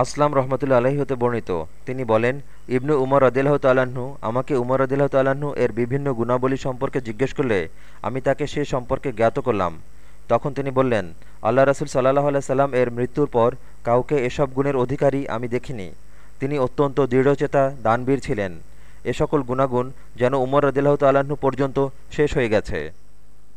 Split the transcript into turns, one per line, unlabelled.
আসলাম রহমতুল্লা আলহী হতে বর্ণিত। তিনি বলেন, ইবনু উমর রদিল্লাহ তাল্লাহ্ন আমাকে উমর রদিল্লাহ তাল্লাহ্ন এর বিভিন্ন গুণাবলী সম্পর্কে জিজ্ঞেস করলে আমি তাকে সে সম্পর্কে জ্ঞাত করলাম। তখন তিনি বললেন, আল্লাহ রাসুল সাল্লাহ আল্লাহ সাল্লাম এর মৃত্যুর পর কাউকে এসব গুণের অধিকারী আমি দেখিনি। তিনি অত্যন্ত দৃঢ়চেতা, দানবীর ছিলেন। এ সকল গুণাগুণ যেন উমর রদিল্লাহ তাল্লাহ্ন পর্যন্ত শেষ হয়ে গেছে।